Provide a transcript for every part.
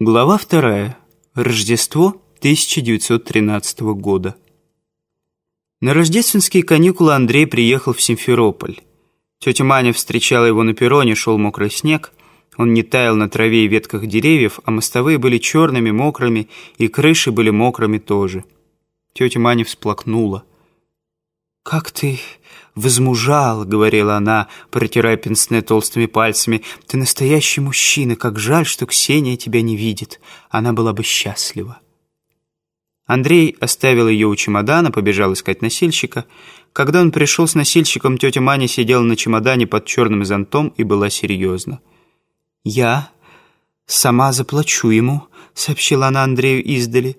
Глава вторая. Рождество 1913 года. На рождественские каникулы Андрей приехал в Симферополь. Тетя Маня встречала его на перроне, шел мокрый снег. Он не таял на траве и ветках деревьев, а мостовые были черными, мокрыми, и крыши были мокрыми тоже. Тетя Маня всплакнула. «Как ты возмужал», — говорила она, протирая пенсне толстыми пальцами. «Ты настоящий мужчина, как жаль, что Ксения тебя не видит. Она была бы счастлива». Андрей оставил ее у чемодана, побежал искать носильщика. Когда он пришел с носильщиком, тетя Маня сидела на чемодане под черным зонтом и была серьезна. «Я сама заплачу ему», — сообщила она Андрею издали.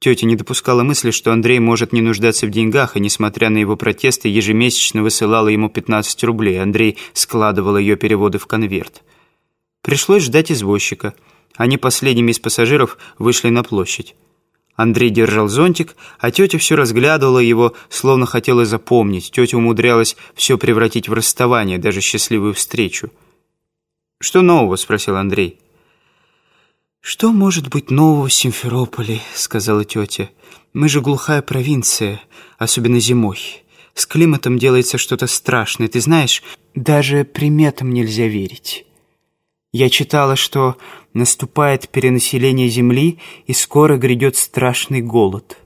Тетя не допускала мысли, что Андрей может не нуждаться в деньгах, и, несмотря на его протесты, ежемесячно высылала ему 15 рублей. Андрей складывал ее переводы в конверт. Пришлось ждать извозчика. Они последними из пассажиров вышли на площадь. Андрей держал зонтик, а тетя все разглядывала его, словно хотела запомнить. Тетя умудрялась все превратить в расставание, даже счастливую встречу. «Что нового?» — спросил Андрей. «Что может быть нового в Симферополе?» — сказала тетя. «Мы же глухая провинция, особенно зимой. С климатом делается что-то страшное. Ты знаешь, даже приметам нельзя верить. Я читала, что наступает перенаселение земли, и скоро грядет страшный голод».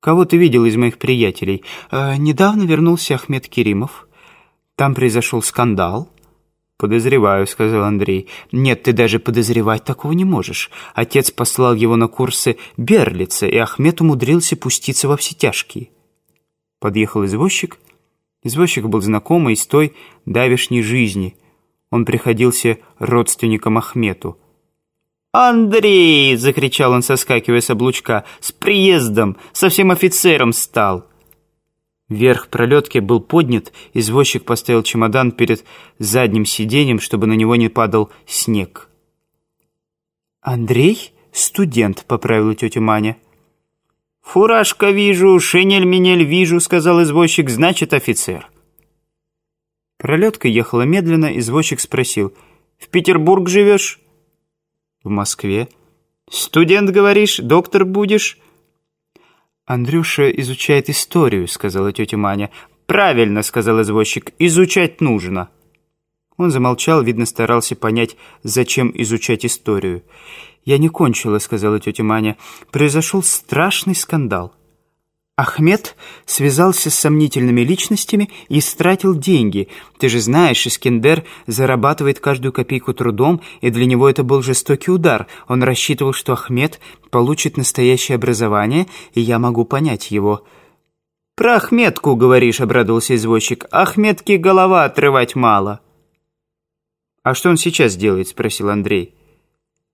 «Кого ты видел из моих приятелей?» э, «Недавно вернулся Ахмед Керимов. Там произошел скандал». «Подозреваю», — сказал Андрей. «Нет, ты даже подозревать такого не можешь. Отец послал его на курсы Берлица, и Ахмед умудрился пуститься во все тяжкие». Подъехал извозчик. Извозчик был знакомый из той давешней жизни. Он приходился родственником Ахмету. «Андрей!» — закричал он, соскакивая с облучка. «С приездом! Совсем офицером стал!» Верх пролетки был поднят, извозчик поставил чемодан перед задним сиденьем, чтобы на него не падал снег. «Андрей? Студент», — поправила тетя Маня. «Фуражка вижу, шинель-менель вижу», — сказал извозчик, — «значит, офицер». Пролетка ехала медленно, извозчик спросил, «В Петербург живешь?» «В Москве». «Студент, говоришь, доктор будешь?» «Андрюша изучает историю», — сказала тетя Маня. «Правильно», — сказал извозчик, — «изучать нужно». Он замолчал, видно, старался понять, зачем изучать историю. «Я не кончила», — сказала тетя Маня. «Произошел страшный скандал. Ахмед связался с сомнительными личностями и истратил деньги. Ты же знаешь, Искендер зарабатывает каждую копейку трудом, и для него это был жестокий удар. Он рассчитывал, что Ахмед получит настоящее образование, и я могу понять его. «Про Ахмедку, говоришь», — обрадовался извозчик. «Ахмедке голова отрывать мало». «А что он сейчас делает?» — спросил Андрей.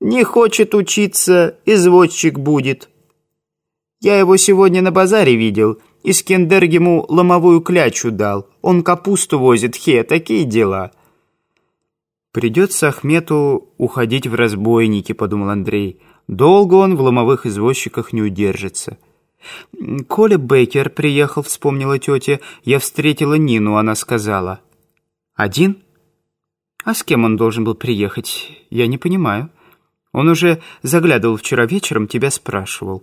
«Не хочет учиться, извозчик будет». Я его сегодня на базаре видел. Искендер ему ломовую клячу дал. Он капусту возит, хе, такие дела». «Придется Ахмету уходить в разбойники», — подумал Андрей. «Долго он в ломовых извозчиках не удержится». «Коля Бейкер приехал», — вспомнила тетя. «Я встретила Нину», — она сказала. «Один? А с кем он должен был приехать? Я не понимаю. Он уже заглядывал вчера вечером, тебя спрашивал».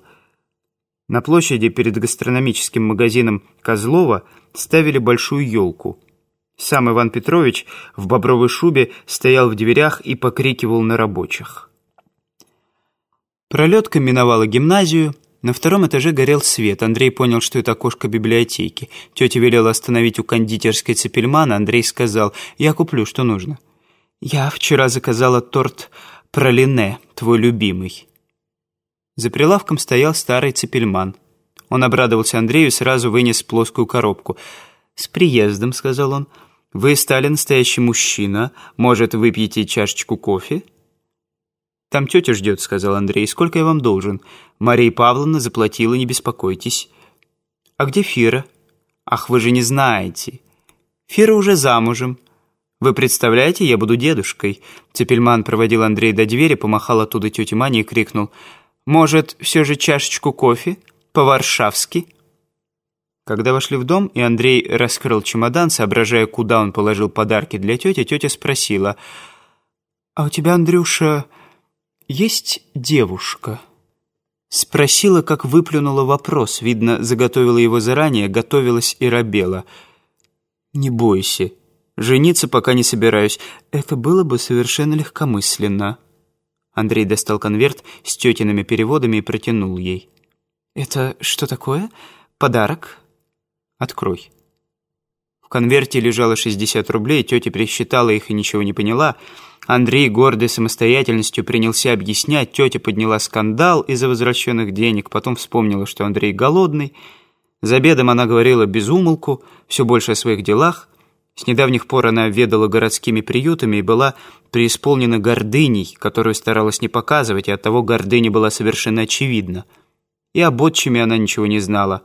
На площади перед гастрономическим магазином Козлова ставили большую елку. Сам Иван Петрович в бобровой шубе стоял в дверях и покрикивал на рабочих. Пролетка миновала гимназию. На втором этаже горел свет. Андрей понял, что это окошко библиотеки. Тетя велела остановить у кондитерской цепельмана. Андрей сказал, «Я куплю, что нужно». «Я вчера заказала торт пролине, твой любимый». За прилавком стоял старый цепельман. Он обрадовался Андрею и сразу вынес плоскую коробку. «С приездом», — сказал он. «Вы стали настоящий мужчина. Может, выпьете чашечку кофе?» «Там тетя ждет», — сказал Андрей. «Сколько я вам должен?» «Мария Павловна заплатила, не беспокойтесь». «А где Фира?» «Ах, вы же не знаете». «Фира уже замужем». «Вы представляете, я буду дедушкой». Цепельман проводил Андрея до двери, помахал оттуда тете Мане и крикнул может, все же чашечку кофе? По-варшавски?» Когда вошли в дом, и Андрей раскрыл чемодан, соображая, куда он положил подарки для тети, тетя спросила, «А у тебя, Андрюша, есть девушка?» Спросила, как выплюнула вопрос. Видно, заготовила его заранее, готовилась и робела. «Не бойся. Жениться пока не собираюсь. Это было бы совершенно легкомысленно». Андрей достал конверт с тетиными переводами и протянул ей. «Это что такое? Подарок?» «Открой». В конверте лежало 60 рублей, тетя пересчитала их и ничего не поняла. Андрей, гордый самостоятельностью, принялся объяснять. Тетя подняла скандал из-за возвращенных денег, потом вспомнила, что Андрей голодный. За обедом она говорила без умолку, все больше о своих делах. С недавних пор она ведала городскими приютами и была преисполнена гордыней, которую старалась не показывать, и оттого гордыня была совершенно очевидна. И об отчиме она ничего не знала.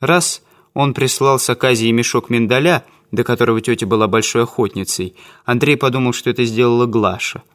Раз он прислал с Аказии мешок миндаля, до которого тетя была большой охотницей. Андрей подумал, что это сделала Глаша –